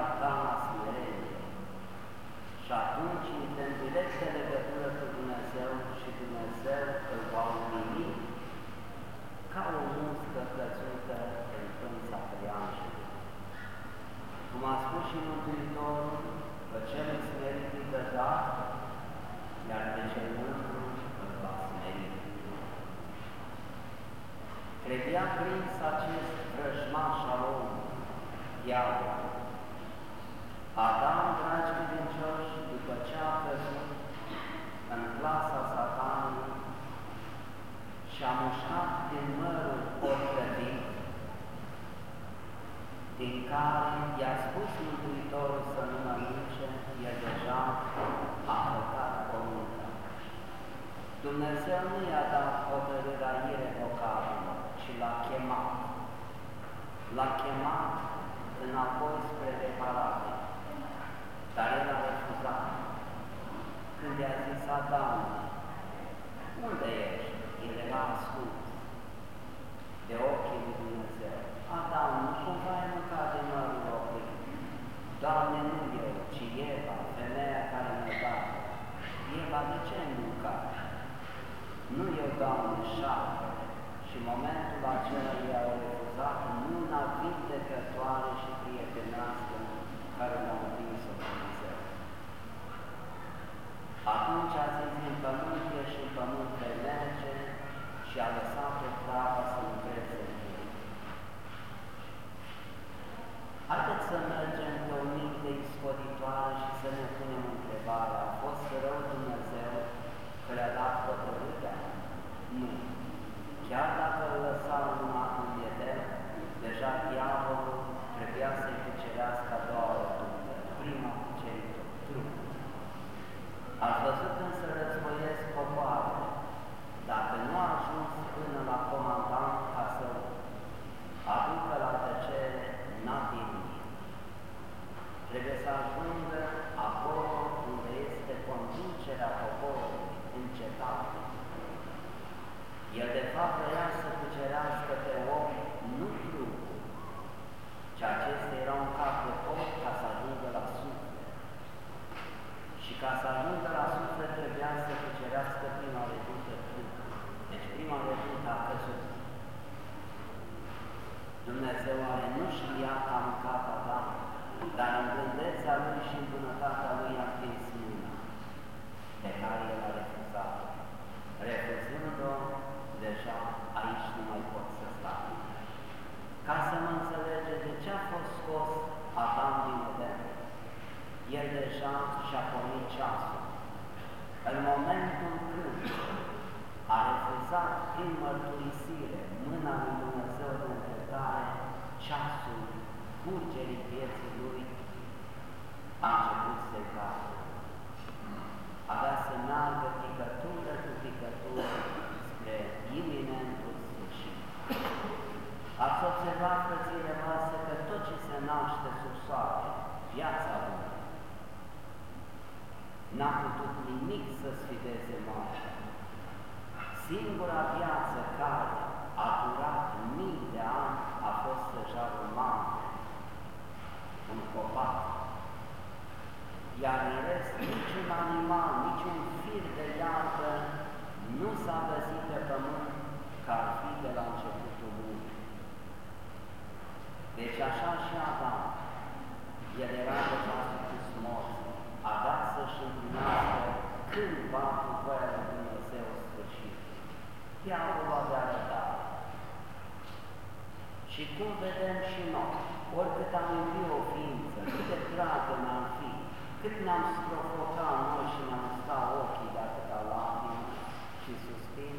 la Dama Smerenie și atunci este în directă legătură cu Dumnezeu și Dumnezeu îl va umili ca o muscă plăcută în frunza preanșului. Cum a spus și Mântuitorul, pe cel smerit îi dă dar, iar pe cel mândru îl va smeri. Trebuia prins acest vrăjmaș al omului, diavolul, odată în plasa satanului și am mușcat din mărul potrivit, din care i-a spus Mântuitorul să nu mănânce, e deja a căcat pământul. Dumnezeu nu i-a dat hotărârea irevocabilă, ci l-a chemat. L-a chemat înapoi spre reparare, dar el a unde a zis Adam, unde ești? El era ascuns de ochii lui Dumnezeu. Adam, nu cumva ai mâncat din mărul ochii. Doamne, nu eu, ci Eva, femeia care mi-a dat. Eva, de ce ai mâncat? Nu eu, Doamne, șapte. Și în momentul acela i-au refuzat mâna vindecătoare și prietenoasă care l-au împins-o atunci a zis, în pământ și în pământ vei merge și a lăsat-o travă să lucreze în ei. Haideți să mergem pe o minte iscoditoare și să ne punem întrebarea, a fost rău Dumnezeu că le-a dat hotărârea? Nu. Chiar dacă îl lăsa în în Eden, deja diavolul trebuia să-i cucerească a doua rotundă, prima cucerită, trupul. Ați văzut când se războiesc popoarele, dacă nu a ajuns până la comandant ca să aducă la tăcere, n-a Trebuie să ajungă acolo unde este conducerea poporului, în cetate. El de fapt vrea să cucerească pe om nu trupul, ci acesta era un cap de om ca să ajungă la suflet. Și ca să ajungă la suflet trebuia să cucerească prima redută trupul. Deci prima redută a căzut. Dumnezeu are nu știa că a mâncat Adam, dar în gândeța Lui și în bunătatea Lui a prins mâna, pe care El a refuzat. Refuzând-o, deja aici nu mai pot să stau. Ca să mă înțelege de ce a fost scos Adam din Eden, el deja și-a pornit ceasul. În momentul când a refuzat prin mărturisire mâna lui Dumnezeu de întrebare, ceasul curgerii vieții lui a început să cadă. Avea să meargă picătură cu picătură spre iminentul sfârșit. Ați observat, frățile voastre, că tot ce se naște sub soare, viața lui, n-a putut nimic să sfideze moartea. Singura viață care a durat mii de ani a fost săjarul mare, un copac. Iar în rest, niciun animal, niciun fir de iarbă nu s-a găsit pe pământ ca ar fi de la începutul lumii. Deci așa și Adam, el era deja supus morții, a dat să-și împlinească cândva cu voia lui Dumnezeu sfârșit. Diavolul avea răbdare. Și cum vedem și noi, oricât am iubit o ființă, cât de dragă ne-am fi, cât ne-am strofocat noi și ne-am stat ochii de atâta lacrimi și suspin,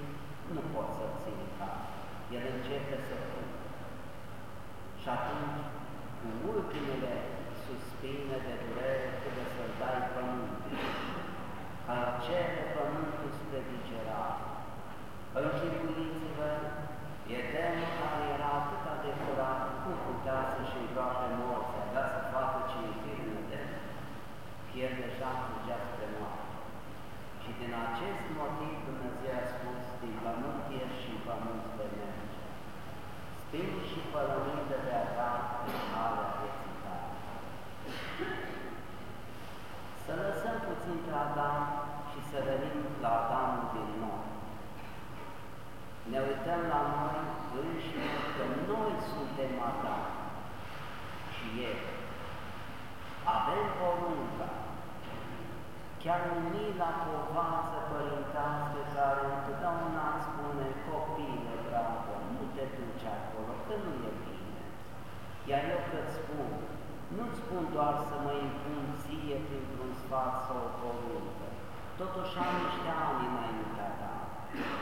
nu pot să-l țin cap. El începe să fugă. Și atunci, cu ultimele suspine de durere, trebuie să-l dai pământul, ca cere pământul spre digerare. Închipuiți-vă, Edenul care era atât de curat, cum putea să-și îngroape morți, avea să facă cimitir în Eden, el deja fugea spre moarte. Și din acest motiv Dumnezeu a spus, din pământ ești și în pământ vei merge. Spini și pălăminte de a ta în calea vieții tale. Să lăsăm puțin pe Adam și să venim la Adam din nou. Ne uităm la noi înșine că noi suntem Adam și El. Avem porunca, chiar umila povață părintească care întotdeauna spune copile, dragă, nu te duci acolo, că nu e bine. Iar eu că spun, nu-ți spun doar să mă impun ție printr-un sfat sau o poruncă, totuși am niște ani înaintea ta.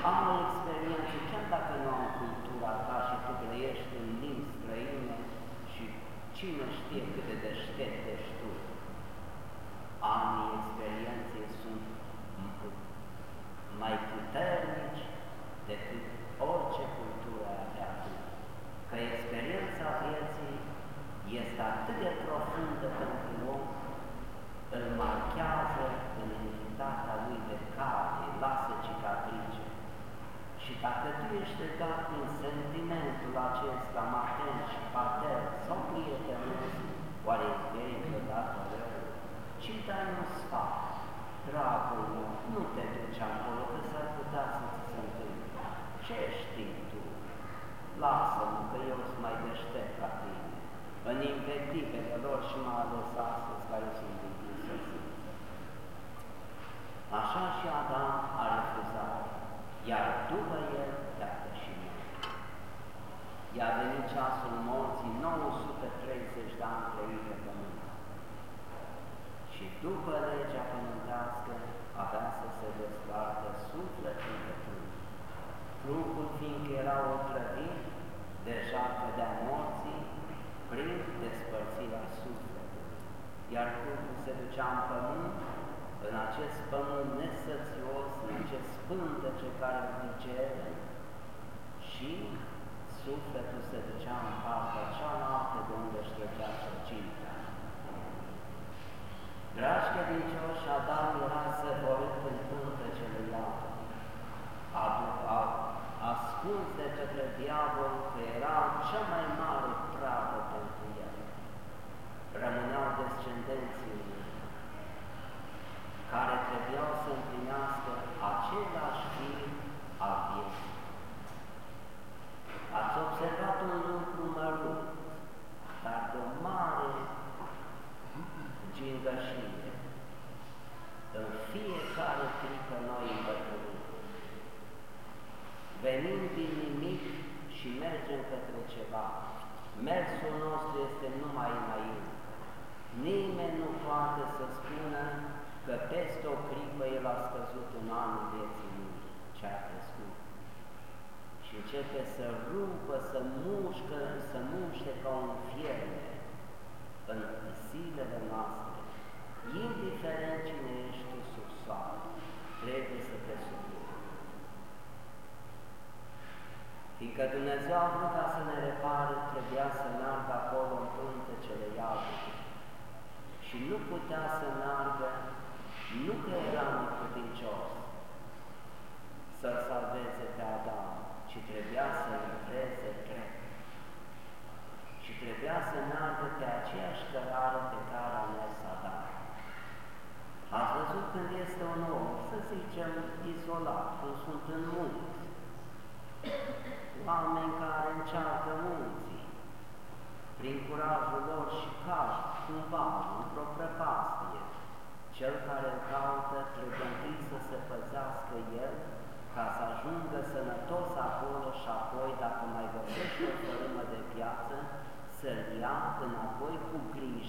Am o experiență, chiar dacă nu am cultura ta și tu trăiești în limbi străine și cine știe cât de deștept ești tu. Anii experienței sunt mai puternici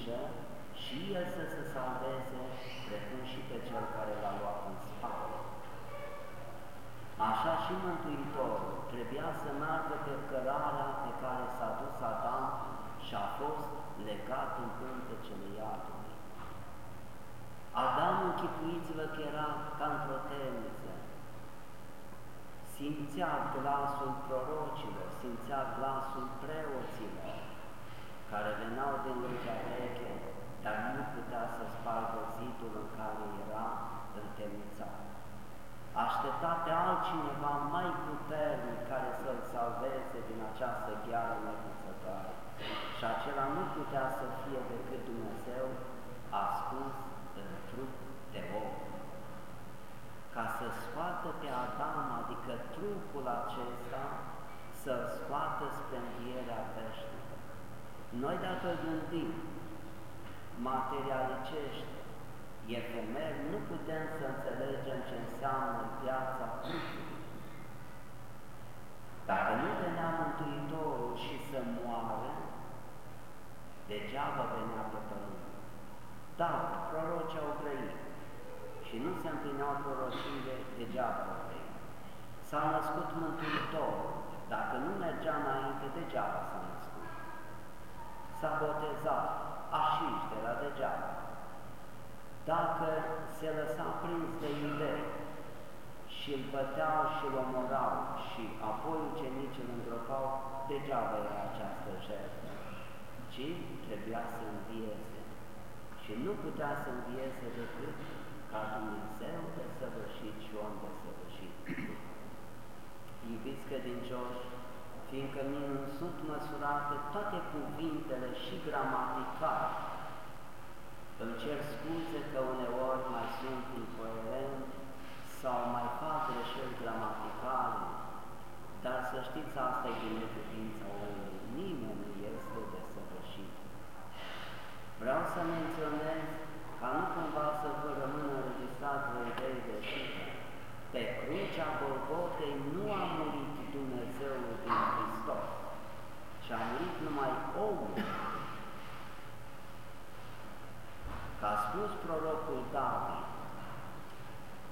grijă și el să se salveze, precum și pe cel care l-a luat în spate. Așa și Mântuitorul trebuia să meargă pe cărarea pe care s-a dus Adam și a fost legat în pântecele iadului. Adam, închipuiți-vă că era ca într-o temniță, simțea glasul prorocilor, simțea glasul preoților, care veneau din legea veche, dar nu putea să spargă zidul în care era întemnițat. Aștepta pe altcineva mai puternic care să-l salveze din această gheară nepuțătoare. Și acela nu putea să fie decât Dumnezeu ascuns în trup de om. Ca să scoată pe Adam, adică trupul acesta, să-l scoată spre învierea veșnică. Noi dacă gândim materialicește, efemer, nu putem să înțelegem ce înseamnă viața trupului. Dacă nu venea Mântuitorul și să moară, degeaba venea pe pământ. Da, prorocii au trăit și nu se împlineau prorociile, degeaba au trăit. S-a născut Mântuitorul, dacă nu mergea înainte, degeaba s-a născut. S-a botezat, așiș de la degeaba. Dacă se lăsa prins de iuberi și îl băteau și îl omorau și apoi ucenicii îl îngropau, degeaba era această jertfă, ci trebuia să învieze. Și nu putea să învieze decât ca Dumnezeu de săvârșit și om de săvârșit. Iubiți credincioși, fiindcă nu sunt măsurate toate cuvintele și gramaticale. Îmi cer scuze că uneori mai sunt incoerent sau mai fac greșeli gramaticale, dar să știți, asta e binecuvința omului, nimeni nu este desăvârșit. Vreau să menționez ca nu cumva să vă rămână înregistrat vreo idei greșite. Pe crucea Golgotei nu a murit Dumnezeul din Hristos, ci a murit numai omul. Ca a spus prorocul David,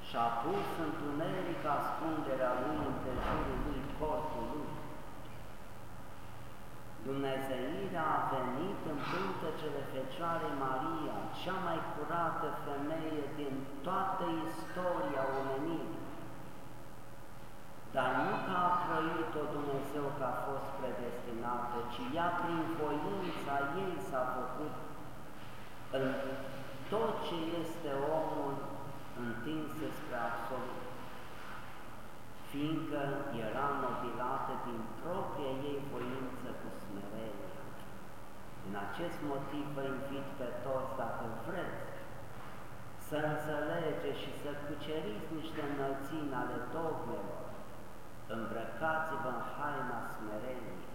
și-a pus întuneric ascunderea lui împrejurul lui corpul lui. Dumnezeirea a venit în pântecele Fecioarei Maria, cea mai curată femeie din toată istoria omenirii. Dar nu că a trăit-o Dumnezeu că a fost predestinată, ci ea prin voința ei s-a făcut în tot ce este omul întinsă spre absolut, fiindcă era nobilată din propria ei voință cu smerenie. Din acest motiv vă invit pe toți, dacă vreți, să înțelegeți și să cuceriți niște înălțimi ale dogmelor, îmbrăcați-vă în haina smereniei.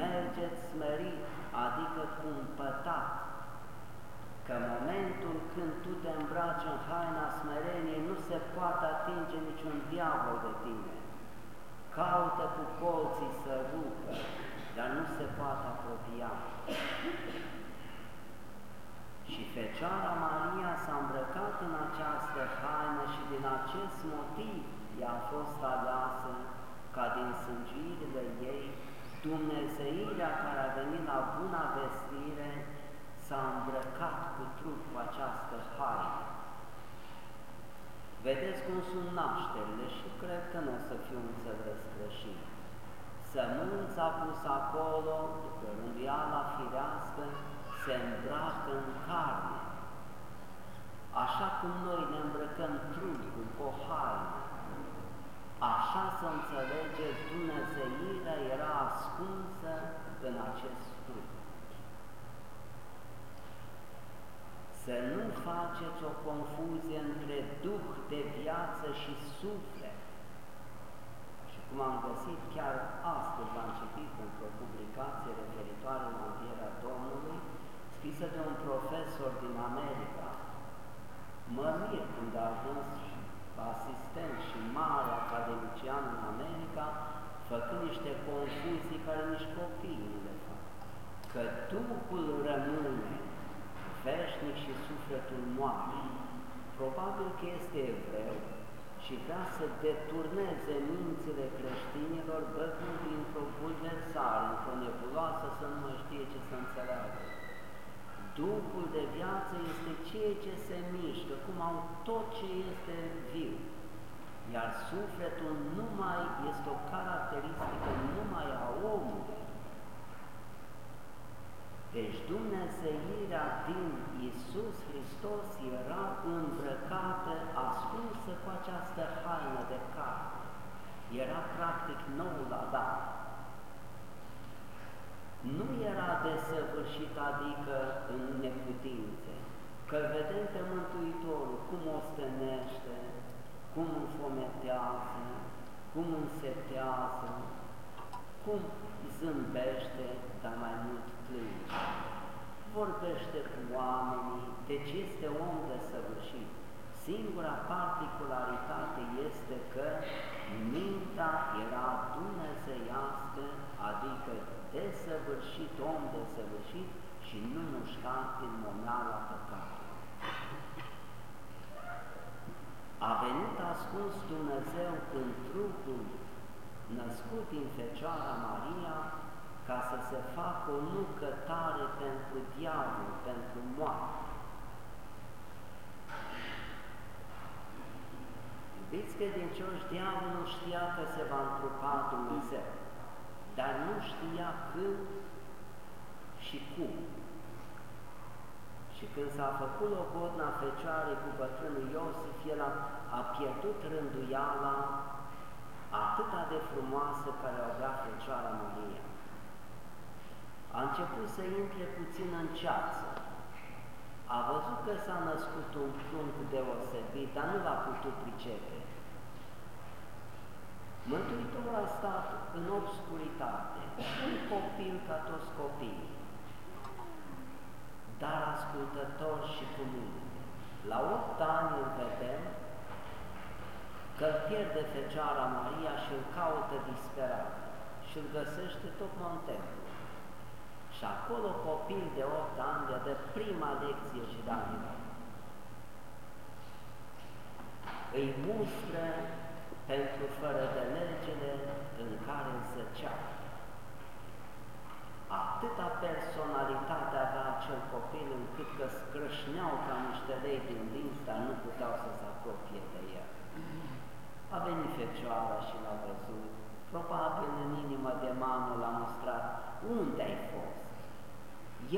Mergeți smerit, adică cumpătat, că în momentul când tu te îmbraci în haina smereniei, nu se poate atinge niciun diavol de tine. Caută cu colții să rupă, dar nu se poate apropia. Și Fecioara Maria s-a îmbrăcat în această haină și din acest motiv ea a fost aleasă ca din sângirile ei Dumnezeirea care a venit la buna vestire s-a îmbrăcat cu trup cu această haină. Vedeți cum sunt nașterile și cred că nu o să fiu înțeles greșit. Sămânța pus acolo, după rânduiala firească, se îmbracă în carne. Așa cum noi ne îmbrăcăm trupul cu o haină, așa să înțelegeți, Dumnezeirea era ascunsă în acest trup. Să nu faceți o confuzie între duh de viață și suflet. Și cum am găsit chiar astăzi, am citit într-o publicație referitoare la învierea Domnului, scrisă de un profesor din America. Mă mir când a ajuns asistent și mare academician în America, făcând niște confuzii care nici copiii nu le fac. Că Duhul rămâne veșnic și sufletul moare. Probabil că este evreu și vrea să deturneze mințile creștinilor băgând dintr-o bulversare, într-o nebuloasă să nu mai știe ce să înțeleagă. Duhul de viață este ceea ce se mișcă, cum au tot ce este viu. Iar sufletul nu mai este o caracteristică numai a omului, deci Dumnezeirea din Isus Hristos era îmbrăcată, ascunsă cu această haină de carte. Era practic noul Adam. Nu era desăvârșit, adică în neputințe, că vedem pe Mântuitorul cum o stenește, cum înfometează, cum însetează, cum zâmbește, dar mai mult plânge. Vorbește cu oamenii, deci este om desăvârșit. Singura particularitate este că mintea era dumnezeiască, adică desăvârșit, om desăvârșit și nu mușcat din momeala păcatului. A venit ascuns Dumnezeu în trupul născut din Fecioara Maria, ca să se facă o nucă tare pentru diavol, pentru moarte. Iubiți credincioși, diavolul știa că se va întrupa Dumnezeu, dar nu știa când și cum. Și când s-a făcut logodna Fecioare cu bătrânul Iosif, el a, a pierdut rânduiala atâta de frumoasă care o avea Fecioara Maria. A început să intre puțin în ceață. A văzut că s-a născut un prunc deosebit, dar nu l-a putut pricepe. Mântuitorul a stat în obscuritate, un copil ca toți copiii, dar ascultător și cu minte. La opt ani îl vedem că îl pierde Fecioara Maria și îl caută disperat și îl găsește tocmai în templu. Și acolo copil de 8 ani le dă prima lecție și Danilor. Îi mustră pentru fără de legele în care zăcea. Atâta personalitate avea acel copil încât că scrâșneau ca niște lei din dinți, dar nu puteau să se apropie de el. A venit Fecioara și l-a văzut, probabil în inimă de mamă l-a mostrat, unde ai fost?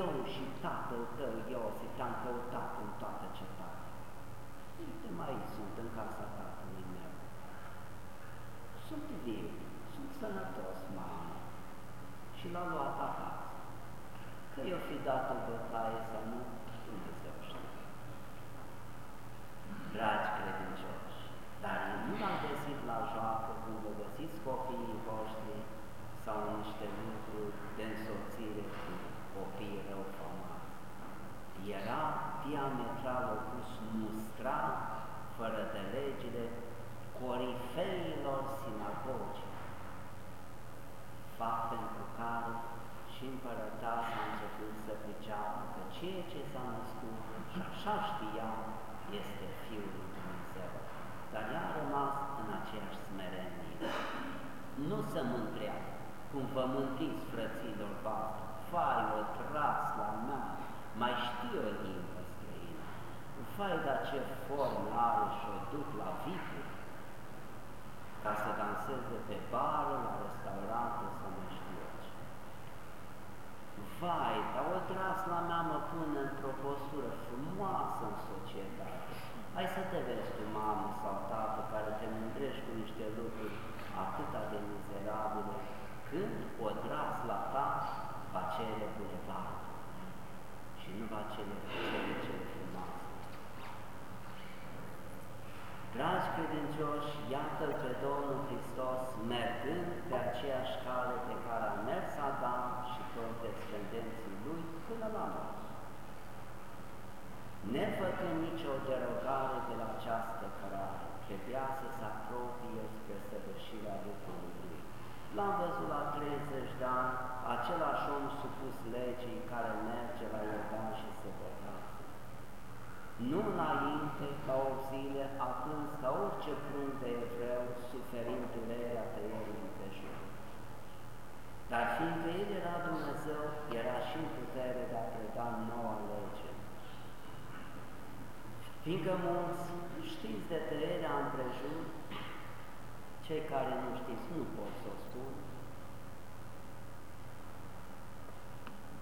Eu și tatăl tău, Iosif, te-am căutat în toată cetatea. Uite, mai sunt în casa tatălui meu. Sunt viu, sunt sănătos, mamă. Și l-a luat acasă. Că i-o fi dat în bătaie sau nu, Dumnezeu știe. Dragi credincioși, dar nu l-am găsit la joacă cum vă găsiți copiii voștri sau niște lucruri de însoțire cu copiii rău famați. Era diametral opus mustra, fără de legile, corifeilor sinagogii, fapt pentru care și împărăteasa a început să priceapă că ceea ce s-a născut și așa știa este Fiul lui Dumnezeu, dar ea a rămas în aceeași smerenie. Nu se mândrea, cum vă mândriți frăților voastre, fai o tras la mea, mai știu o limbă străină, fai dar ce formă are și o duc la vipuri, ca să danseze pe bară, la restaurante sau nu știu ce. Vai, dar o tras la mea mă pune într-o postură frumoasă în societate. Hai să te vezi tu, mamă sau tată, care te mândrești cu niște lucruri atâta de mizerabile, când o tras la ta va cere bulevardul și nu va cere cele cele frumoase. Dragi credincioși, iată-L pe Domnul Hristos mergând pe aceeași cale pe care a mers Adam și toți descendenții Lui până la noi. Nefăcând nicio derogare de la această cărare, trebuia să se apropie spre săvârșirea lucrului. L-am văzut la 30 de ani, același om supus legii care merge la Iordan și se bătează. Nu înainte, ca o zile, atunci ca orice prunc de evreu, suferind durerea tăierii împrejur. Dar fiindcă El era Dumnezeu, era și în putere de a preda noua lege. Fiindcă mulți știți de tăierea împrejur, cei care nu știți nu pot să o spun,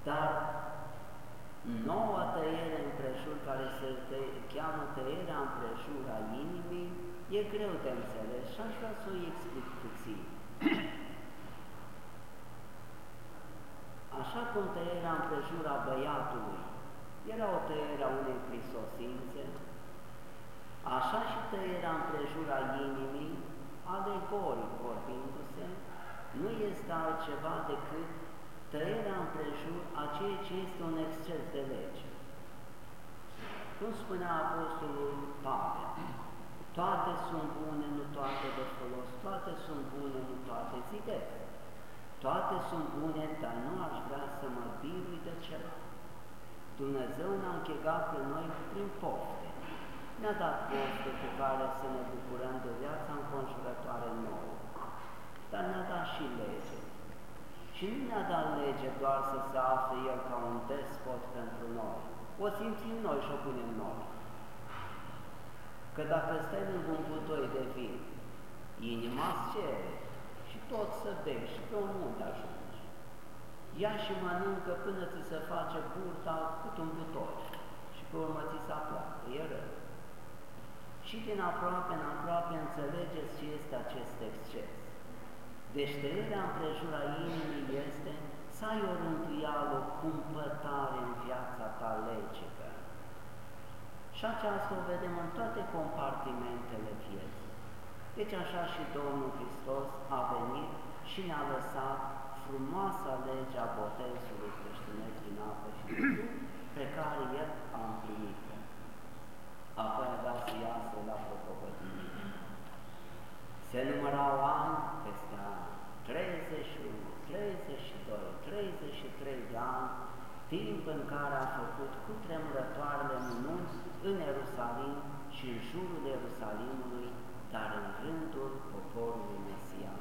dar noua tăiere împrejur care se tă cheamă tăierea împrejur a inimii e greu de înțeles și aș vrea să o explic puțin. Așa cum tăierea împrejur a băiatului era o tăiere a unei prisosințe, așa și tăierea împrejur a inimii, alegoric vorbindu-se, nu este altceva decât tăierea împrejur a ceea ce este un exces de lege. Cum spunea Apostolul Pavel, toate sunt bune, nu toate de folos, toate sunt bune, nu toate zidesc. Toate sunt bune, dar nu aș vrea să mă birui de ceva. Dumnezeu ne-a închegat pe noi prin pofte. Ne-a dat pofte cu care să ne bucurăm de viața înconjurătoare nouă, dar ne-a dat și lege. Și nu ne-a dat lege doar să se afle El ca un despot pentru noi. O simțim noi și o punem noi. Că dacă stai lângă un butoi de vin, inima cere și tot să bei și pe un munte ajungi. Ia și mănâncă până ți se face burta cât un butoi și pe urmă ți se apleacă, e rău. Și din aproape în aproape înțelegeți ce este acest exces. Deci tăierea împrejura inimii este să ai o rânduială, o cumpătare în viața ta legică. Și aceasta o vedem în toate compartimentele vieții. Deci așa și Domnul Hristos a venit și ne-a lăsat frumoasa lege a botezului creștinesc din apă și din pe care El a apărădasiasul la propovăduire. Se numărau ani peste ani, 31, 32, 33 de ani, timp în care a făcut cu tremurătoarele minunți în Ierusalim și în jurul Ierusalimului, dar în rândul poporului Mesia.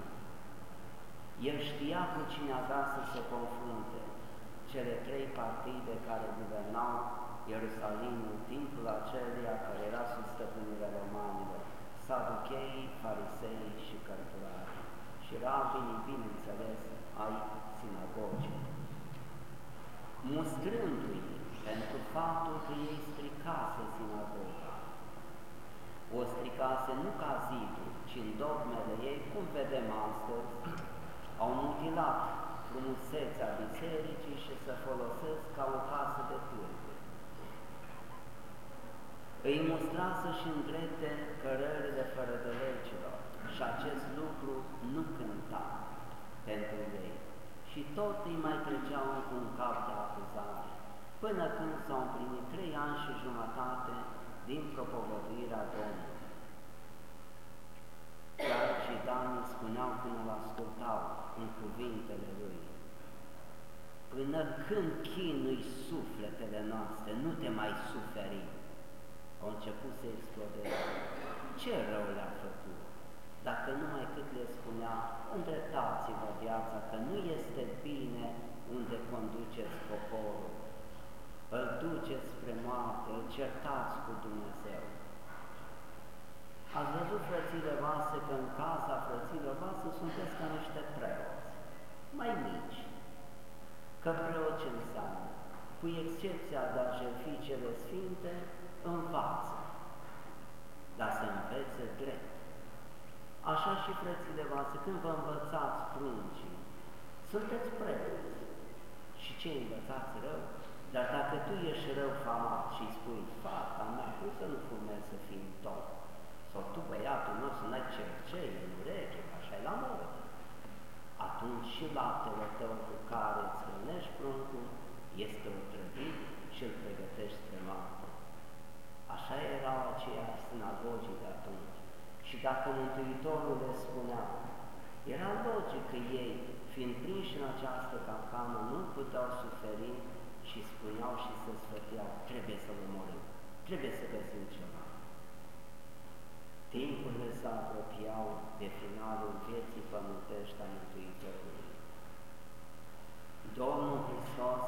El știa cu cine avea să se confrunte, cele trei partide care guvernau Ierusalimul în timpul acelia care era sub stăpânirea romanilor, saducheii, farisei și cărturarii și rabinii, bineînțeles, ai sinagogii. Mustrându-i pentru faptul că ei stricase sinagoga. O stricase nu ca zidul, ci în dogmele ei, cum vedem astăzi, au mutilat frumusețea bisericii și să folosesc ca o casă de târguri. Îi mustra să-și îndrepte cărările fără de legilor și acest lucru nu cânta pentru ei. Și tot îi mai treceau cu un cap de acuzare, până când s-au împlinit trei ani și jumătate din propovăduirea Domnului. Chiar și Danii spuneau când îl ascultau în cuvintele lui, Până când chinui sufletele noastre, nu te mai suferi. Au început să explodeze. Ce rău le-a făcut? Dacă numai cât le spunea, îndreptați-vă viața, că nu este bine unde conduceți poporul. Îl duceți spre moarte, îl certați cu Dumnezeu. Ați văzut, frățile voastre, că în casa frăților voastre sunteți ca niște preoți, mai mici. Că preot ce înseamnă? Cu excepția de a jertfi cele sfinte, învață, dar să învețe drept. Așa și frățile voastre, când vă învățați pruncii, sunteți preoți. Și ce învățați rău? Dar dacă tu ești rău famat și îi spui, fata mea, cum să nu fumezi să fii tot? Sau tu, băiatul nostru, n-ai cercei în ureche, așa e la modă. Atunci și laptele tău cu care îți hrănești pruncul este otrăvit și îl pregătești spre moarte. Așa erau aceia sinagogii de atunci. Și dacă Mântuitorul le spunea, era logic că ei, fiind prinși în această capcană, nu puteau suferi și spuneau și se sfăteau, trebuie să-l omorâm, trebuie să găsim ceva. Timpurile se apropiau de finalul vieții pământești a Mântuitorului. Domnul Hristos,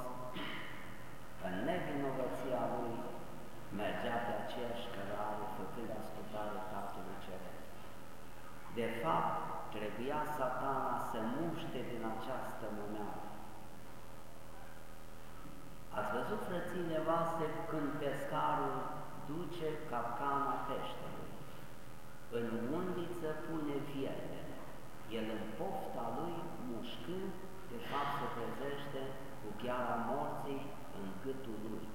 în nevinovăția Lui, mergea pe aceeași cărare, făcând ascultare Tatălui Ceresc. De fapt, trebuia satana să muște din această momeală. Ați văzut, frățile voastre, când pescarul duce capcana peștelui. În undiță pune viernele. El în pofta lui, mușcând, de fapt se trezește cu gheara morții în gâtul lui.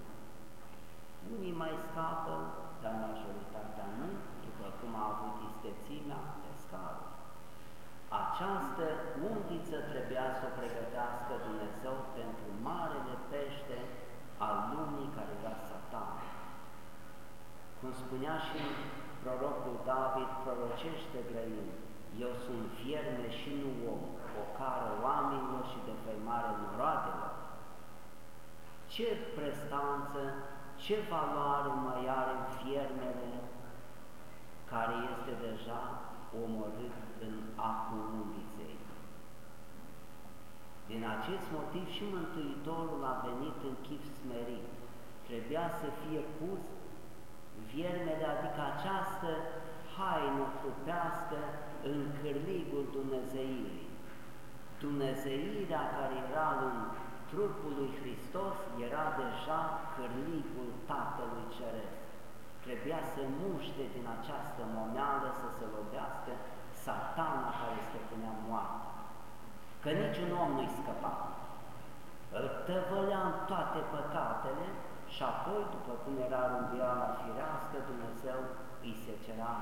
Unii mai scapă, dar majoritatea nu, după cum a avut istețimea pescarul. Această undiță trebuia să o pregătească Dumnezeu pentru marele pește al lumii care era satan. Cum spunea și prorocul David, prorocește grăini, eu sunt fierme și nu om, o cară oamenilor și de făimare noroadelor. Ce prestanță ce valoare mai are fiermele care este deja omorât în acul undiței. Din acest motiv și Mântuitorul a venit în chip smerit. Trebuia să fie pus viermele, adică această haină trupească în cârligul Dumnezeirii. Dumnezeirea care era în trupul lui Hristos era deja cărnicul Tatălui Ceresc. Trebuia să muște din această momeală să se lovească satana care stăpânea moartea. Că niciun om nu-i scăpa. Îl tăvălea în toate păcatele și apoi, după cum era rânduiala firească, Dumnezeu îi se cera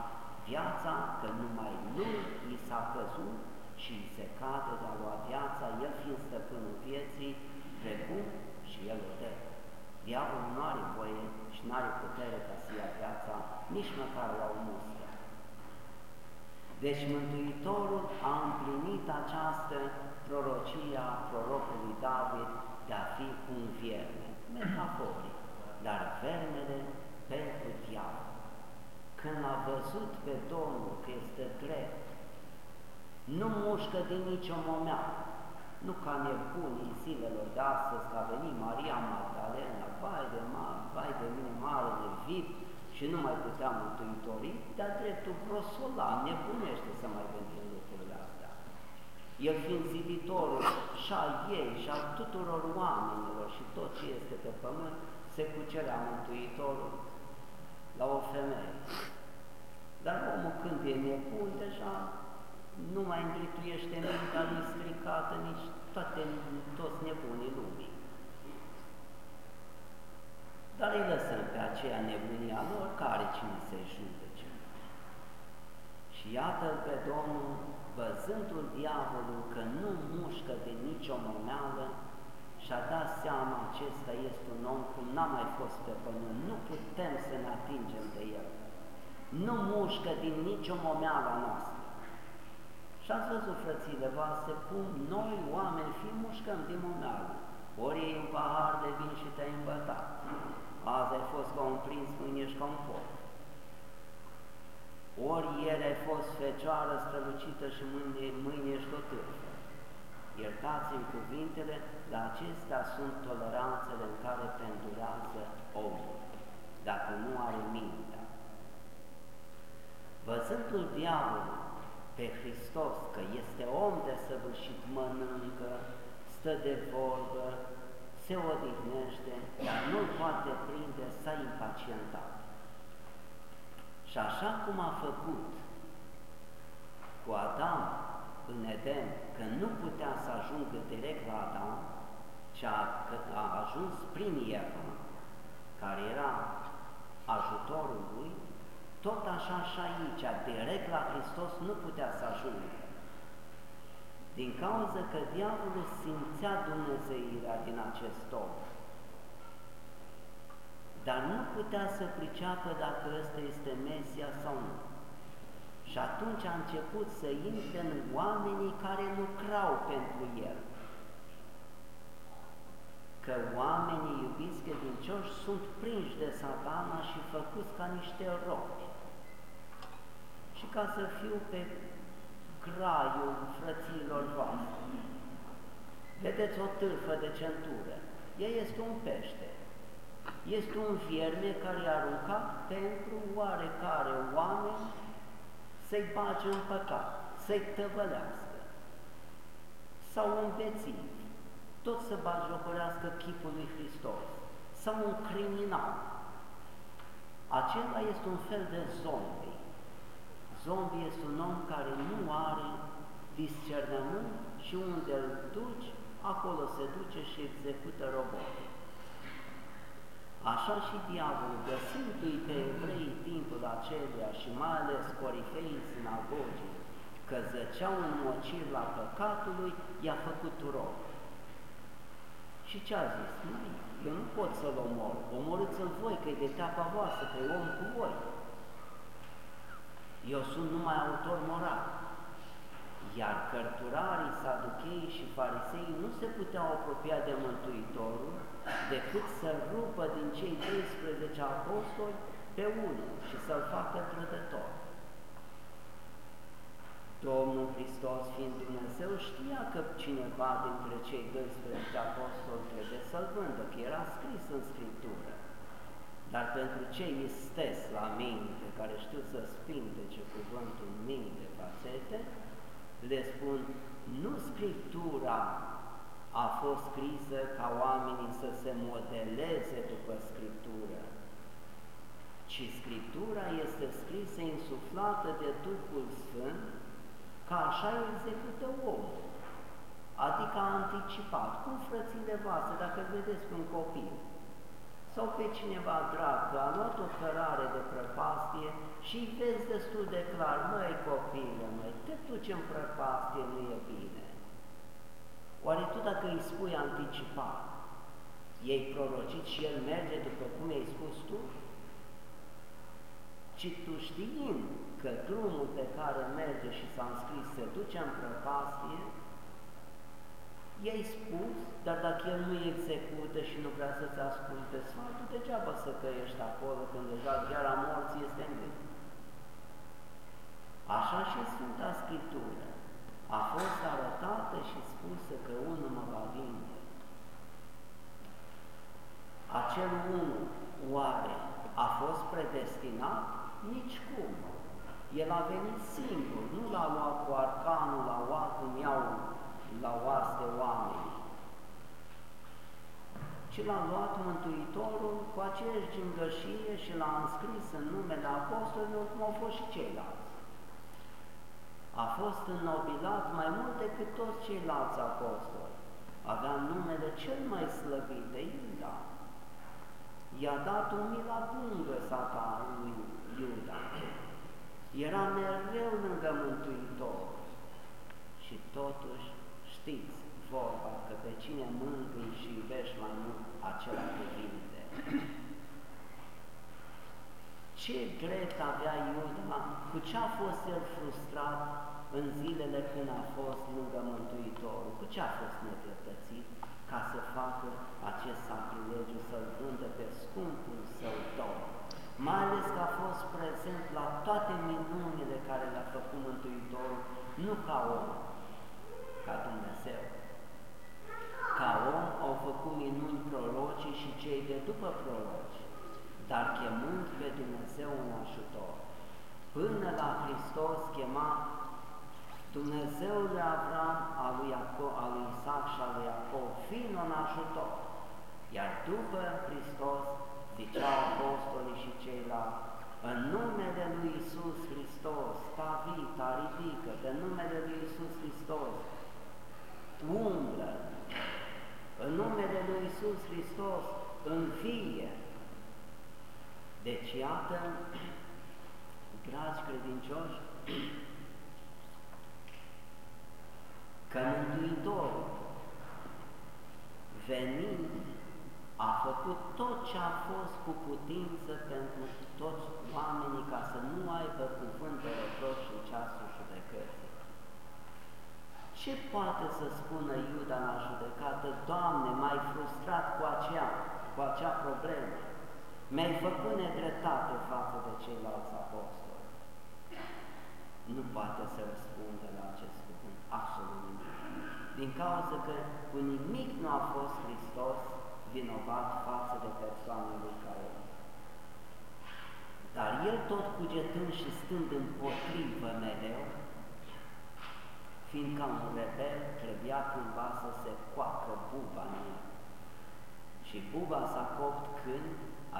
viața, că numai lui i s-a căzut și îi se cade de a lua viața, el fiind stăpânul vieții, precum și el o dă. Diavolul nu are voie și nu are putere ca să ia viața, nici măcar la o muscă. Deci Mântuitorul a împlinit această prorocie a prorocului David de a fi un vierme, metaforic, dar vermele pentru diavol. Când a văzut pe Domnul că este drept, nu mușcă de nicio momea, nu ca nebunii zilelor de astăzi, că a venit Maria Magdalena, vai de, mare, vai de mine, mare de vip, și nu mai putea Mântuitorii, dar dreptul grosolan nebunește să mai gândim lucrurile astea. El fiind ziditorul și a ei și a tuturor oamenilor și tot ce este pe pământ, se cucerea Mântuitorul la o femeie. Dar omul când e nebun, deja nu mai îngrituiește mintea lui stricată, nici toate, toți nebunii lumii. Dar îi lăsăm pe aceea nebunia lor, care cine se judece. Și iată-l pe Domnul, văzându-l diavolul că nu mușcă de nicio momeală, și-a dat seama acesta este un om cum n-a mai fost pe pământ, nu putem să ne atingem de el. Nu mușcă din nicio momeală noastră. Și ați văzut, frățile voastre, cum noi, oameni, fi mușcăm din momeală. Ori e un pahar de vin și te-ai îmbătat. Azi ai fost ca un prins, mâine ești ca un foc. Ori ieri ai fost fecioară strălucită și mâine, mâine ești o târfă. Iertați-mi cuvintele, dar acestea sunt toleranțele în care pendurează omul, dacă nu are mintea. Văzându-l diavolul pe Hristos, că este om de săvârșit, mănâncă, stă de vorbă, se odihnește, dar nu poate prinde, s-a impacientat. Și așa cum a făcut cu Adam în Eden, că nu putea să ajungă direct la Adam, ci a, că a ajuns prin Eva, care era ajutorul lui, tot așa și aici, direct la Hristos nu putea să ajungă. Din cauza că diavolul simțea Dumnezeirea din acest om, dar nu putea să priceapă dacă ăsta este Mesia sau nu. Și atunci a început să intre în oamenii care lucrau pentru el. Că oamenii iubiți credincioși sunt prinși de satana și făcuți ca niște robi. Și ca să fiu pe graiul frăților voastre, vedeți o târfă de centură, ea este un pește, este un vierme care i-a aruncat pentru oarecare oameni să-i bage în păcat, să-i tăvălească, sau un bețiv, tot să bagiocorească chipul lui Hristos, sau un criminal. Acela este un fel de zombie. Zombie este un om care nu are discernământ și unde îl duci, acolo se duce și execută robotul. Așa și diavolul, găsindu-i pe evrei timpul acelea și mai ales corifeii sinagogii, că zăceau în mocir la păcatului, i-a făcut rob. Și ce a zis? Mai, eu nu pot să-l omor, omorâți-l voi, că e de teapa voastră, că e om cu voi. Eu sunt numai autor moral. Iar cărturarii, saducheii și farisei nu se puteau apropia de Mântuitorul decât să rupă din cei 12 apostoli pe unul și să-l facă trădător. Domnul Hristos, fiind Dumnezeu, știa că cineva dintre cei 12 apostoli trebuie să-l vândă, că era scris în Scriptură. Dar pentru cei isteți la minte, care știu să spintece cuvântul minte fațete, le spun, nu Scriptura a fost scrisă ca oamenii să se modeleze după Scriptură, ci Scriptura este scrisă, insuflată de Duhul Sfânt, ca așa execută omul, adică a anticipat, cum frățile voastre, dacă vedeți pe un copil, sau pe cineva drag, că a luat o cărare de prăpastie și îi vezi destul de clar, măi copilă, măi, te duci în prăpastie, nu e bine. Oare tu dacă îi spui anticipat, ei prorocit și el merge după cum ai spus tu? Ci tu știind că drumul pe care merge și s-a înscris se duce în prăpastie, i-ai spus, dar dacă el nu execută și nu vrea să-ți asculte sfatul, degeaba să căiești acolo când deja chiar a morții este în gând. Așa și Sfânta Scriptură a fost arătată și spusă că unul mă va vinde. Acel unul, oare, a fost predestinat? Nici cum. El a venit singur, nu l-a luat cu arcanul, l-a luat cum iau la oaste oameni, ci l-a luat Mântuitorul cu aceeași gingășie și l-a înscris în numele apostolilor, cum au fost și ceilalți. A fost înnobilat mai mult decât toți ceilalți apostoli. Avea numele cel mai slăvit de Iuda. I-a dat un mila pungă satanului Iuda. Era mereu lângă Mântuitor. Și totuși știți vorba că pe cine mângâi și iubești mai mult, acela te vinde. Ce drept avea Iuda, cu ce a fost el frustrat în zilele când a fost lângă Mântuitorul, cu ce a fost nedreptățit ca să facă acest sacrilegiu, să-l vândă pe scumpul său domn. Mai ales că a fost prezent la toate minunile care le-a făcut Mântuitorul, nu ca om, ca Dumnezeu. Ca om au făcut minuni prorocii și cei de după proroci, dar chemând pe Dumnezeu un ajutor. Până la Hristos chema Dumnezeul lui Avram, al lui, Iacob, al lui Isaac și al lui Iacob, fiind un ajutor. Iar după Hristos, ziceau apostolii și ceilalți, în numele lui Isus Hristos, ta vii, ta ridică, pe numele lui Isus Hristos, umblă, în numele Lui Isus Hristos, înfie. Deci, iată, dragi credincioși, că Mântuitorul, venind, a făcut tot ce a fost cu putință pentru toți oamenii ca să nu aibă cuvânt de reproș în ceasul judecății. Ce poate să spună Iuda la judecată? Doamne, m-ai frustrat cu acea, cu acea problemă. Mi-ai făcut nedreptate față de ceilalți apostoli. Nu poate să răspundă la acest cuvânt absolut nimic. Din cauza că cu nimic nu a fost Hristos vinovat față de persoana lui ca om. Dar el tot cugetând și stând împotrivă mereu, fiindcă un rebel trebuia cumva să se coacă buba în el. Și buba s-a copt când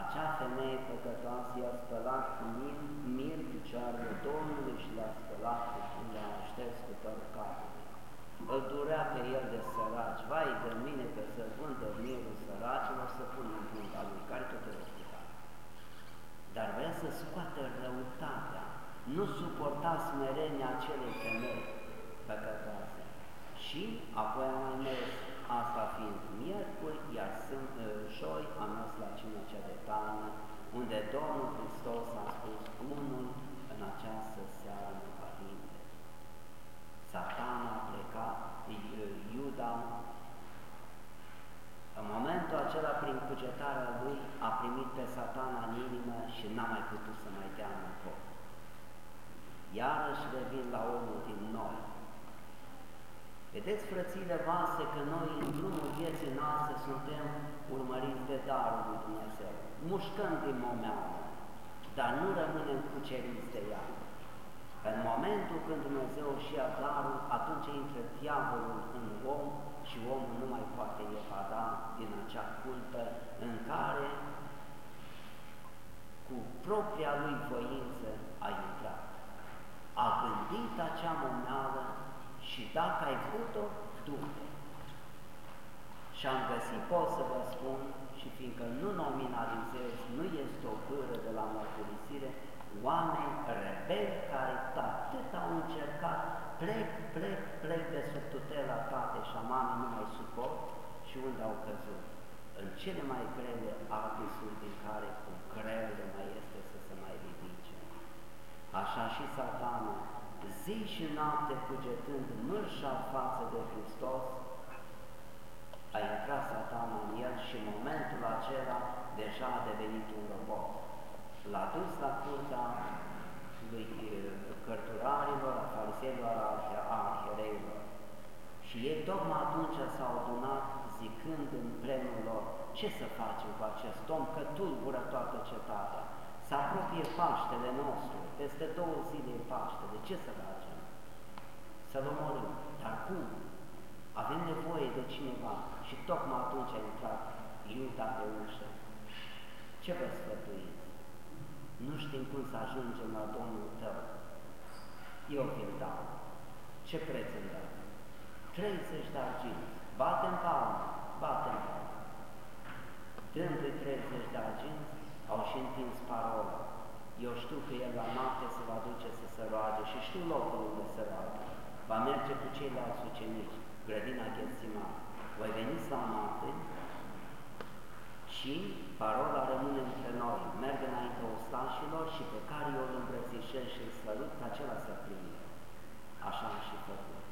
acea femeie păcătoasă i-a spălat cu mir, mir picioarele Domnului și le-a spălat cu le-a șters cu părul capului. Îl durea pe el de săraci, vai de mine că să vândă mirul săracilor să pun în punga lui, care tot îl Dar vrea să scoată răutatea, nu suporta smerenia acelei femei, păcătoase. Și apoi am mai mers, asta fiind miercuri, iar sunt, ă, joi am mers la cina cea de taină, unde Domnul Hristos a spus unul în această seară nu va vinde. Satana a plecat, Iuda, în momentul acela, prin cugetarea lui, a primit pe satana în inimă și n-a mai putut să mai dea înapoi. Iarăși revin la omul din noi, Vedeți, frățile voastre, că noi în drumul vieții noastre suntem urmăriți de darul lui Dumnezeu. Mușcăm din momeală, dar nu rămânem cuceriți de ea. În momentul când Dumnezeu și ia darul, atunci intră diavolul în om și omul nu mai poate evada din acea culpă în care cu propria lui voință a intrat. A gândit acea momeală și dacă ai făcut-o, du-te. Și am găsit, pot să vă spun, și fiindcă nu nominalizez, nu este o pâră de la mărturisire, oameni rebeli care atât au încercat, plec, plec, plec de sub tutela tate șamanii nu mai suport și unde au căzut. În cele mai grele abisuri din care cu greu de mai este să se mai ridice. Așa și satana zi și noapte cugetând mârșa față de Hristos, A intrat satana în el și în momentul acela deja a devenit un robot. L-a dus la curtea lui cărturarilor, a fariseilor, a arhereilor. Și ei tocmai atunci s-au adunat zicând în plenul lor, ce să facem cu acest om, că tulbură toată cetatea. Se apropie Paștele nostru, peste două zile Paștele, ce să facem? Să-l omorâm. Dar cum? Avem nevoie de cineva și tocmai atunci a intrat Iuda pe ușă. Ce vă sfătuiți? Nu știm cum să ajungem la Domnul tău. Eu vi-l dau. Ce preț îmi dau? 30 de arginți. Bate-n palmă, bate-n palmă. Dându-i 30 de arginți, au și întins parola. Eu știu că el la noapte se va duce să se roage și știu locul unde se roage. Va merge cu ceilalți ucenici, grădina Ghețiman. Voi veniți la noapte și parola rămâne între noi. Merg înainte ostașilor și pe care eu îl îmbrățișez și îl sfălut, acela să prinde. Așa am și făcut.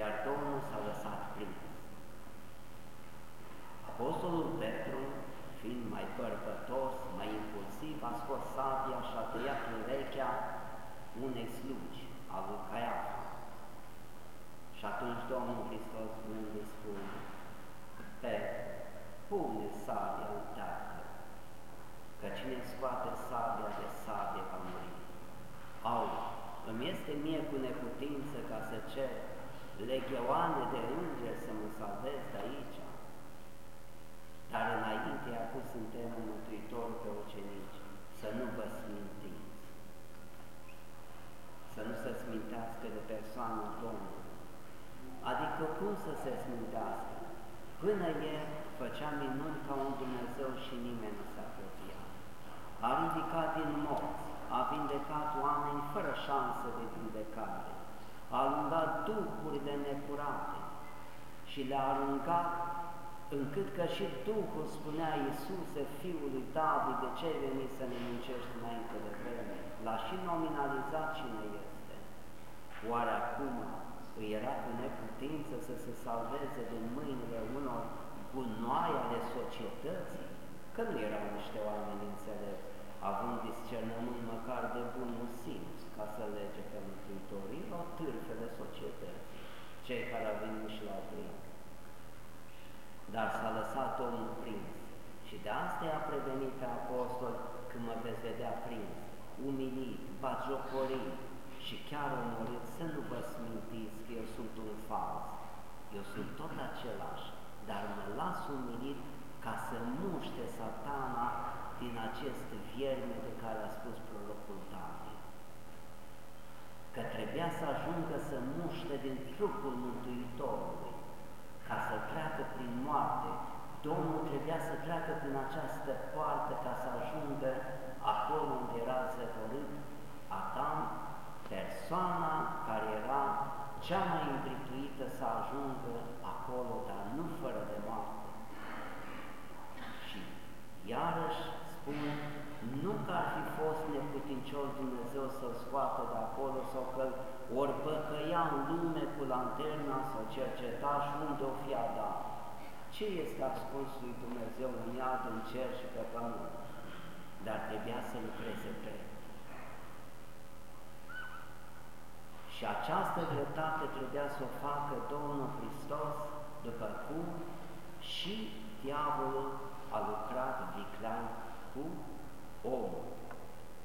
Iar Domnul s-a lăsat prins. Apostolul Petru fiind mai bărbătos, mai impulsiv, a scos sabia și a tăiat urechea unei slugi, a lui Caiafa. Și atunci Domnul Hristos blând îi spune, pe pune sabia în teacă, că cine scoate sabia de sabie va muri. Au, îmi este mie cu neputință ca să cer legioane de îngeri să mă salvez de aici, dar înainte a pus în temă Mântuitorul pe ucenici, să nu vă smintiți, să nu se smintească de persoana Domnului. Adică cum să se smintească? Până ieri făcea minuni ca un Dumnezeu și nimeni nu s-a apropia. A ridicat din morți, a vindecat oameni fără șansă de vindecare, a alungat duhurile necurate și le-a aruncat încât că și Duhul spunea Iisuse, Fiul lui David, de ce ai venit să ne muncești înainte de vreme? L-a și nominalizat cine este. Oare acum îi era cu neputință să se salveze din mâinile unor gunoaie ale societății? Că nu erau niște oameni înțelepți, având discernământ măcar de bunul simț ca să lege pe Mântuitorii, erau târfele societății, cei care au venit și l-au prins dar s-a lăsat Domnul prins. Și de asta i-a prevenit pe apostol când mă veți vedea prins, umilit, batjocorit și chiar omorât, să nu vă smintiți că eu sunt un fals. Eu sunt tot același, dar mă las umilit ca să muște satana din acest vierme de care a spus prorocul David. Că trebuia să ajungă să muște din trupul Mântuitorului, ca să treacă prin moarte, Domnul trebuia să treacă prin această poartă ca să ajungă acolo unde era zăvorât Adam, persoana care era cea mai îmbrituită să ajungă acolo, dar nu fără de moarte. Și iarăși spun, nu că ar fi fost neputincios Dumnezeu să-l scoată de acolo sau că ori băcăia în lume cu lanterna sau cercetaș și unde o fi Adam. Ce este ascuns lui Dumnezeu în iad, în cer și pe pământ? Dar trebuia să lucreze pe Și această dreptate trebuia să o facă Domnul Hristos, după cum și diavolul a lucrat viclean cu omul.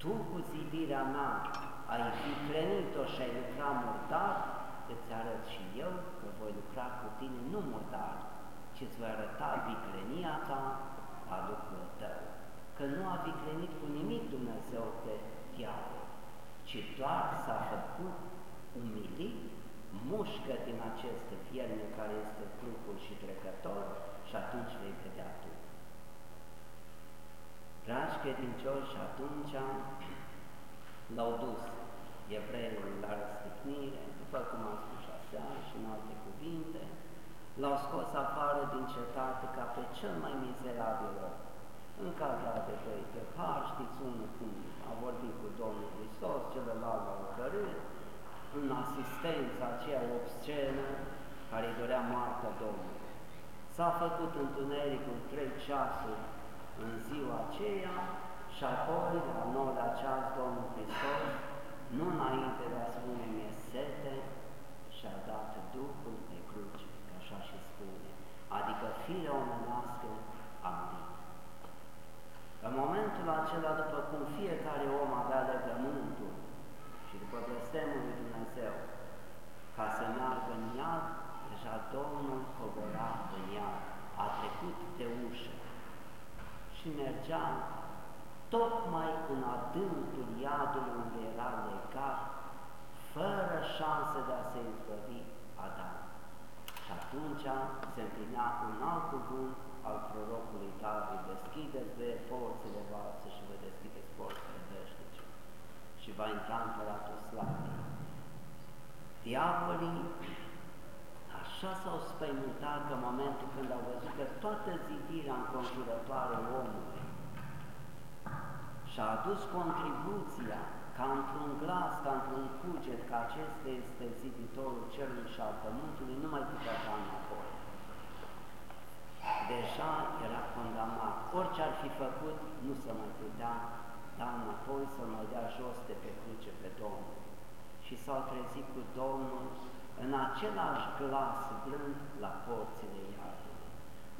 Tu cu zidirea mea ai fi crenit-o și ai lucra murdar, îți arăt și eu că voi lucra cu tine nu murdar, ci îți voi arăta viclenia ta a lucrul tău. Că nu a viclenit cu nimic Dumnezeu pe diavol, ci doar s-a făcut umilit, mușcă din acest vierme care este trupul și trecător și atunci vei vedea tu. Dragi credincioși, atunci l-au dus evreul la răstignire, după cum am spus aseară și în alte cuvinte, l-au scos afară din cetate ca pe cel mai mizerabil om. Încadrat de doi tăhari, știți unul cum a vorbit cu Domnul Hristos, celălalt l-a ocărât, în asistența aceea obscenă care îi dorea moartea Domnului. S-a făcut întunericul trei ceasuri în ziua aceea și apoi, la nouălea ceas, Domnul Hristos, nu înainte de a spune mi sete, și-a dat Duhul pe cruce, că așa și spune, adică firea omenească a murit. În momentul acela, după cum fiecare om avea legământul și după blestemul lui Dumnezeu, ca să meargă în iad, deja Domnul cobora în iad, a trecut de ușă și mergea tocmai în adâncul iadului unde era legat, fără șansă de a se izbăvi Adam. Și atunci se împlinea un alt cuvânt al prorocului David, deschideți de forțele voastre și vă deschideți porțile veșnice și va intra împăratul slavei. Diavolii așa s-au spăimântat că în momentul când au văzut că toată zidirea înconjurătoare omului și-a adus contribuția ca într-un glas, ca într-un cuget, că acesta este ziditorul cerului și al pământului, nu mai putea da înapoi. Deja era condamnat. Orice ar fi făcut, nu se mai putea da înapoi, să mai dea jos de pe cruce pe Domnul. Și s-au trezit cu Domnul în același glas blând la porțile iadului.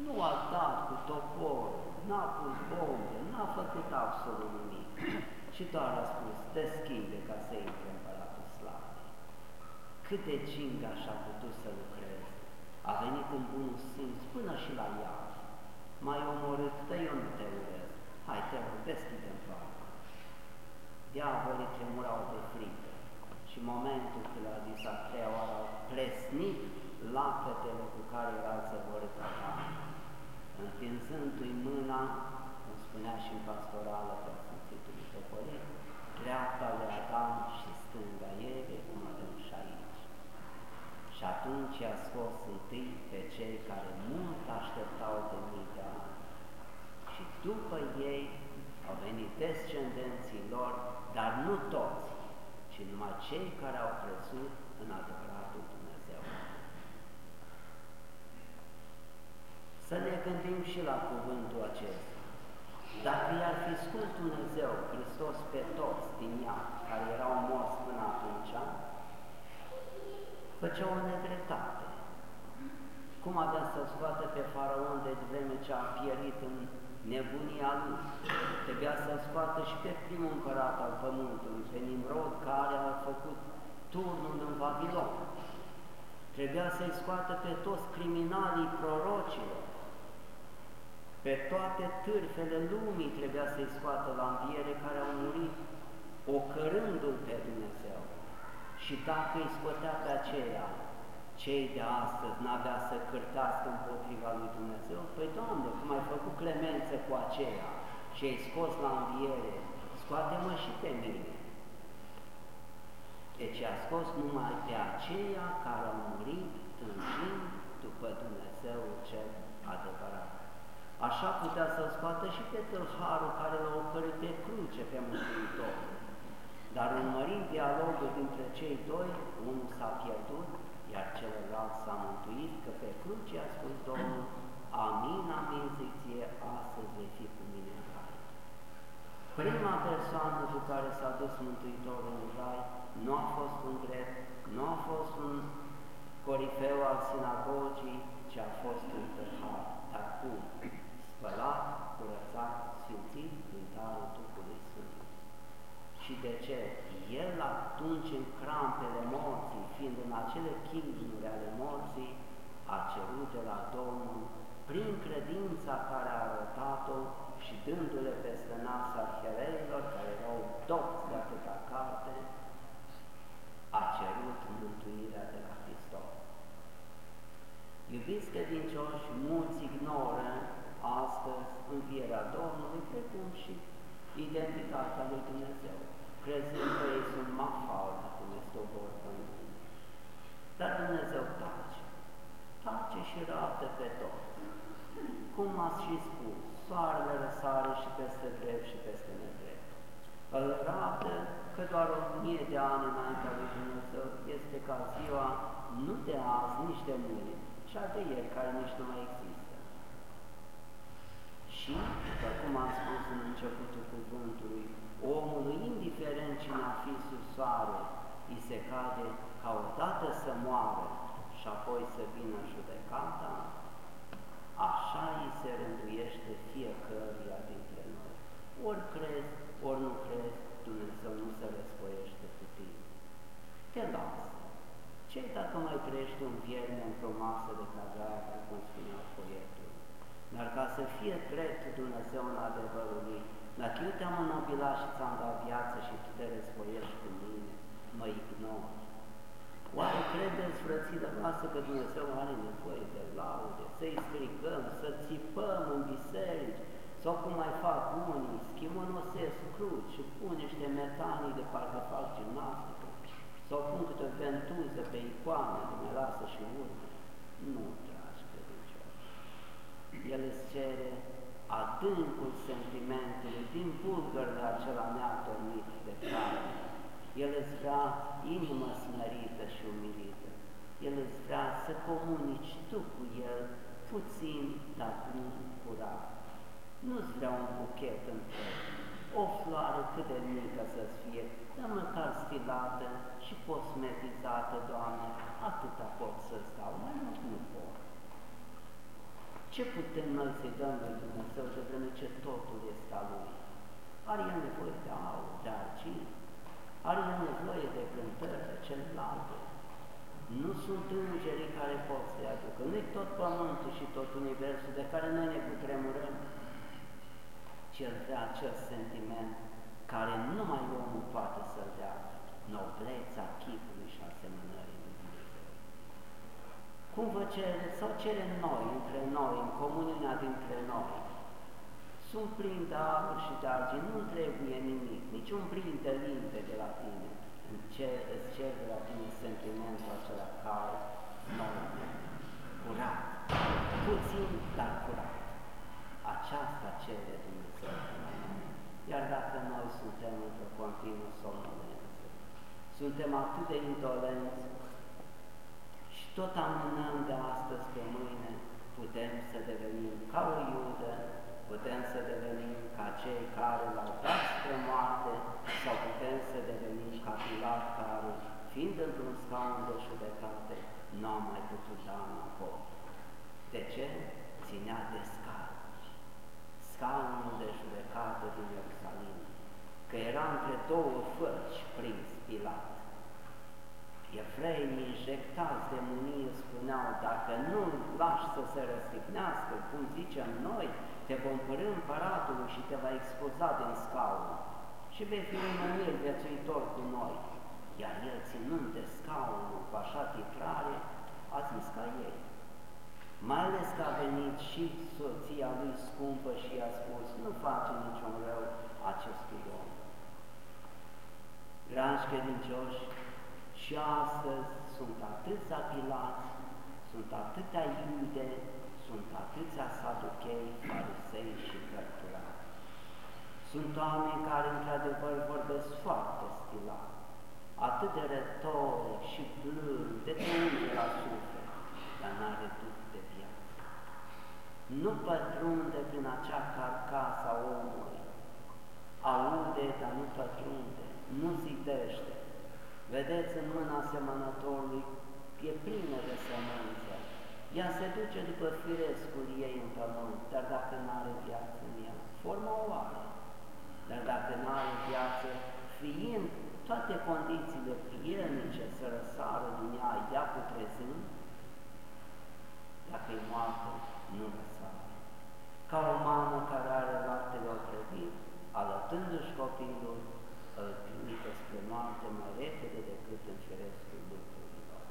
Nu a dat cu toporul, n-a pus bombe, n-a făcut absolut nimic, ci doar a spus, deschide ca să intre împăratul slavei. Cât de cing așa a putut să lucreze, a venit în bunul simț până și la ea. Mai omorât, dă eu nu te urez, hai te rog, deschide-mi poarta. Diavolii tremurau de frică și momentul când a zis a treia oară au plesnit lacătele cu care era zăvorât Adam. Întinzându-i mâna, cum spunea și în pastorală pe Sfântitului Topolit, dreapta lui Adam și stânga Eve, cum avem și aici. Și atunci a scos întâi pe cei care mult așteptau de mii de ani. Și după ei au venit descendenții lor, dar nu toți, ci numai cei care au crezut în adevăratul Dumnezeu. Să ne gândim și la cuvântul acesta. Dacă i-ar fi scos Dumnezeu Hristos pe toți din ea, care erau morți până atunci, făcea o nedreptate. Cum avea să scoată pe faraon de vreme ce a pierit în nebunia lui? Trebuia să scoată și pe primul împărat al pământului, pe Nimrod, care a făcut turnul în Babilon. Trebuia să-i scoată pe toți criminalii prorocilor, pe toate târfele lumii trebuia să-i scoată la înviere care au murit ocărându-L pe Dumnezeu. Și dacă îi scotea pe aceea, cei de astăzi n-avea să cârtească împotriva lui Dumnezeu? Păi, Doamne, cum ai făcut clemență cu aceea și ai scos la înviere, scoate-mă și pe mine. Deci a scos numai pe aceia care au murit tânjind după Dumnezeu cel adevărat. Așa putea să scoată și pe tâlharul care l-a ocărit pe cruce pe Mântuitorul. Dar urmărind dialogul dintre cei doi, unul s-a pierdut, iar celălalt s-a mântuit, că pe cruce a spus Domnul, Amin, amin, zic ție, astăzi vei fi cu mine în rai. Prima persoană cu care s-a dus Mântuitorul în rai nu a fost un grec, nu a fost un corifeu al sinagogii, ci a fost un tâlhar. Dar cum? Spălat, curățat, sfințit din darul Duhului Sfânt. Și de ce? El atunci în crampele morții, fiind în acele chimnuri ale morții, a cerut de la Domnul, prin credința care a arătat-o și dându-le peste nas arhereilor, care erau dopți de atâta carte, a cerut mântuirea de la Hristos. Iubiți credincioși, mulți ignoră astăzi învierea Domnului, precum și identitatea lui Dumnezeu crezând că ei sunt mafalde, cum este o vorbă în lume. Dar Dumnezeu tace, tace și rată pe tot. Cum ați și spus, soarele răsare și peste drept și peste nedrept. Îl rată că doar o mie de ani înaintea lui Dumnezeu este ca ziua nu de azi, nici de mâine, ci a de ieri, care nici nu mai există. Și, după cum am spus în începutul cuvântului, omului, indiferent cine a fi sub soare, îi se cade ca odată să moară și apoi să vină judecata, așa îi se rânduiește fiecăruia dintre noi. Ori crezi, ori nu crezi, Dumnezeu nu se răspoiește cu tine. Te lasă. Ce dacă mai trăiești un vierme într-o masă de cazare, cum spunea poetul? Dar ca să fie drept Dumnezeu în adevărul lui, dacă eu te-am înnobilat și ți-am dat viață și tu te răspoiești cu mine, mă ignori. Oare credeți, frățile voastre, că Dumnezeu are nevoie de laude, să-i strigăm, să țipăm în biserici, sau cum mai fac unii, schimonosesc cruci și pun niște metanii de parcă fac gimnastică, sau pun câte o ventuză pe icoane, de mai lasă și urme. Nu, dragi credincioși. El îți cere adâncul sentimentului din bulgările acela neatornit de carne. El îți vrea inimă smerită și umilită. El îți vrea să comunici tu cu El puțin, dar plin curat. Nu-ți vrea un buchet întreg, o floare cât de mică să-ți fie, dar măcar stilată și cosmetizată, Doamne, atâta pot să stau, mai mult nu pot. Ce putem noi să-i dăm lui Dumnezeu de vreme ce totul este a Lui? Are el nevoie de aur, de argint, are el nevoie de cântări, de celelalte. Nu sunt îngerii care pot să-i aducă, nu-i tot pământul și tot universul de care noi ne putremurăm, ci el vrea acel sentiment care numai omul poate să-l dea, nobleța chipului și asemănării lui Dumnezeu. Cum vă cere, sau cere noi, între noi, în comuniunea dintre noi, sunt plin de aur și de argint, nu trebuie nimic, nici un plin de limpe de la tine, ce, îți cer de la tine sentimentul acela cald, nou, curat, puțin, dar curat. Aceasta cere Dumnezeu. Iar dacă noi suntem într-o continuă somnolență, suntem atât de indolenți și tot amânăm de astăzi pe mâine, putem să devenim ca o iudă, putem să devenim ca cei care l-au dat spre moarte, sau putem să devenim ca Pilat care, fiind într-un scaun de judecate, nu a mai putut da înapoi. De ce? Ținea de scar scaunul de judecată din Ierusalim, că era între două fărci prins Pilat. Efreii injectați de mânie spuneau, dacă nu lași să se răstignească, cum zicem noi, te vom părâ împăratului și te va expoza din scaun și vei fi un umil viețuitor cu noi. Iar el, ținând de scaunul cu așa titrare, a zis ca ei, mai ales că a venit și soția lui scumpă și i-a spus, nu face niciun rău acestui om. Dragi credincioși, și astăzi sunt atâția pilați, sunt atâtea iude, sunt atâția saduchei, farisei și cărturari. Sunt oameni care într-adevăr vorbesc foarte stilat, atât de retoric și blând, de te la suflet, dar n-are duh de viață. Nu pătrunde prin acea carcasă a omului, aude, dar nu pătrunde, nu zidește. Vedeți, în mâna semănătorului e plină de sămânță. Ea se duce după firescul ei în pământ, dar dacă nu are viață în ea, forma o are. Dar dacă nu are viață, fiind toate condițiile prielnice să răsară din ea, ea putrezând, dacă e moartă, nu răsară. Ca o mamă care are laptele otrăvit, alătându-și copilul, îl trimite spre moarte mai repede decât în firescul lucrurilor.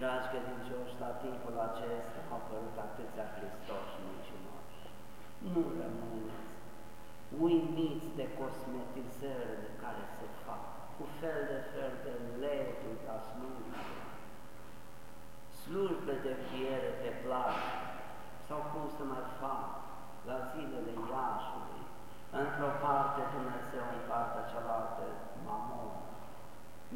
Dragi credincioși, la timpul acesta au apărut atâția Hristoși mincinoși. Nu rămâneți uimiți de cosmetizările care se fac, cu fel de fel de leturi ca slujbe, slujbe de fiere pe plajă, sau cum să mai fac la zilele Iașului, într-o parte Dumnezeu, în partea cealaltă mamon.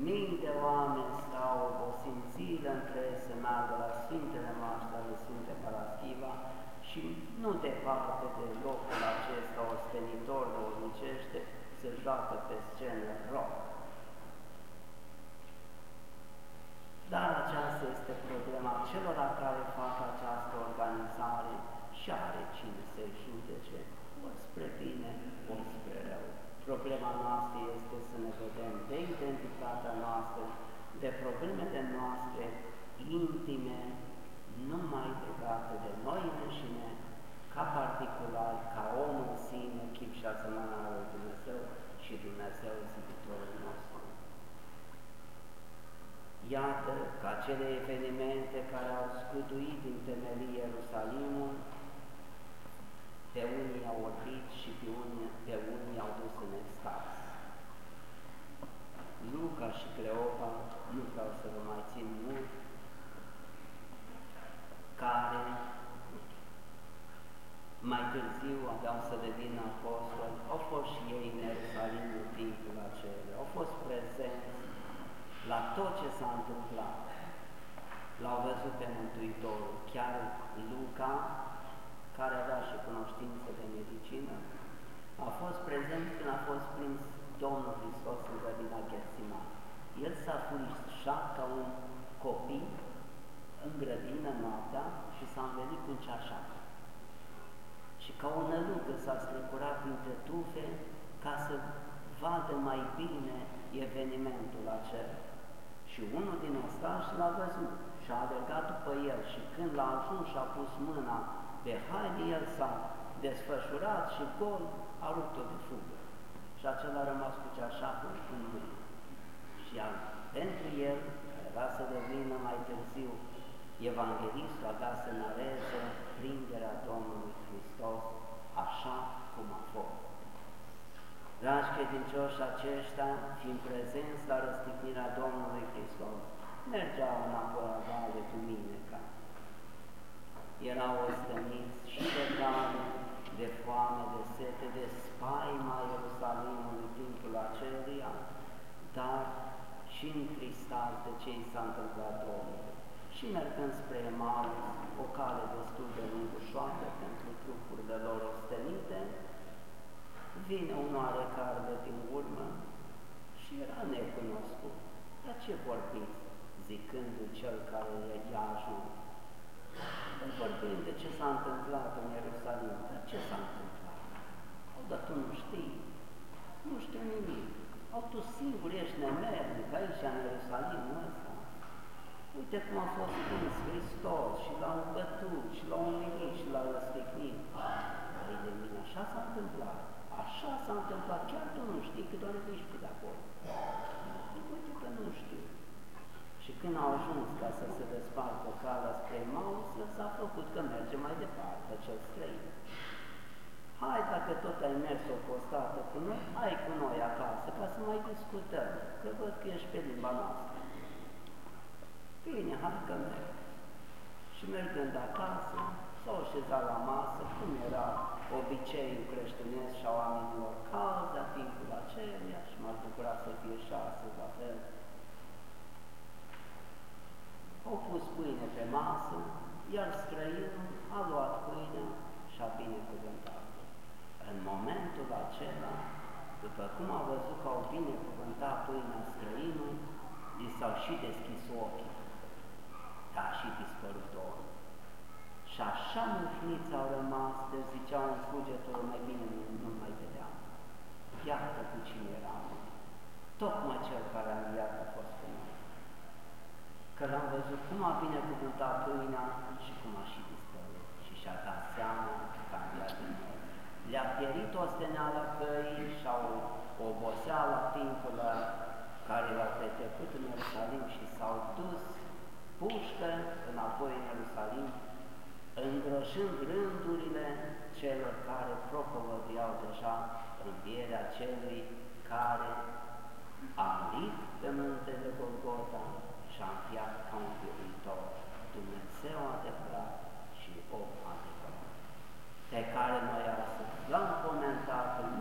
Mii de oameni stau obosind zile între să meargă la Sfintele Noastre ale Sfinte Paraschiva și și nu departe de locul acesta ostenitor duhovnicește, se joacă pe scenă rock. Dar aceasta este problema celor care fac această organizare și are cine să-i judece, ori spre bine, ori spre rău. Problema noastră este să ne vedem de identitatea noastră, de problemele noastre intime, numai legate de noi înșine, ca particular, ca om în sine, chip și asemănarea lui Dumnezeu și Dumnezeu ziditorul nostru. Iată că acele evenimente care au scuduit din temelii Ierusalimul, pe unii au oprit și pe unii, pe unii au dus în extaz. Luca și Cleopa, nu vreau să vă mai țin mult, care mai târziu aveau să devină apostoli, au fost și ei în Ierusalim în timpul acela, au fost prezenți la tot ce s-a întâmplat. L-au văzut pe Mântuitorul, chiar Luca, care avea și cunoștință de medicină, a fost prezent când a fost prins Domnul Hristos în grădina Ghersimani. El s-a furișat ca un copil în grădină noaptea și s-a învelit cu un ceașac. Și ca o nălucă s-a strecurat printre tufe ca să vadă mai bine evenimentul acela. Și unul din ostași l-a văzut și a alergat după el și când l-a ajuns și a pus mâna pe haine, el s-a desfășurat și gol a rupt-o de fugă. Și acela a rămas cu ceașacul în mână. Și a, pentru el, care va să devină mai târziu evanghelistul, avea să nareze prinderea Domnului Hristos așa cum a fost. Dragi credincioși aceștia, fiind prezenți la răstignirea Domnului Hristos, mergeau înapoi la vale Duminica. Erau osteniți și de cale, de foame, de sete, de spaima Ierusalimului timpul aceluia, dar și în cristal de ce i s-a întâmplat Domnului. Și mergând spre Emaus, o cale destul de lungușoară pentru trupurile lor ostenite, vine un oarecare de din urmă și era necunoscut. Dar ce vorbiți? Zicându cel care i-a ajuns. Vorbim de ce s-a întâmplat în Ierusalim. Dar ce s-a întâmplat? O, dar tu nu știi. Nu știu nimic. O, tu singur ești nemernic aici în Ierusalimul ăsta. Uite cum a fost prins Hristos și l-au bătut și l-au umilit și l-au răstignit. Păi de mine, așa s-a întâmplat. Așa s-a întâmplat, chiar tu nu știi, că doar ești pe de acolo. Uite că nu știu. Și când au ajuns ca să se despartă calea spre Maus, s-a făcut că merge mai departe, cel străin. Hai, dacă tot ai mers o postată cu noi, hai cu noi acasă, ca să mai discutăm, că văd că ești pe limba noastră. Bine, hai că merg. Și mergând acasă, s-au așezat la masă, cum era obiceiul creștinesc și a oamenilor calzi, a timpul acelia și m-aș bucura să fie și astăzi la fel. Au pus pâine pe masă, iar străinul a luat pâinea și a binecuvântat. În momentul acela, după cum a văzut că au binecuvântat pâinea străinul, li s-au și deschis ochii, dar a și dispărut Domnul. Și așa mâhniți au rămas, de ziceau în fugetul, mai bine nu, nu mai vedeam. Iată cu cine eram. Tocmai cel care a înviat a fost cu noi. Că l-am văzut cum a binecuvântat pâinea și cum a și dispărut. Și și-a dat seama că a înviat din noi. Le-a pierit o steneală căii și au oboseala timpul care l-au petrecut în Ierusalim și s-au dus pușcă înapoi în Ierusalim îngroșând rândurile celor care propovăduiau deja învierea celui care a murit pe muntele Golgota și a înviat ca un viitor, Dumnezeu adevărat și om adevărat, pe care noi astăzi l-am comentat în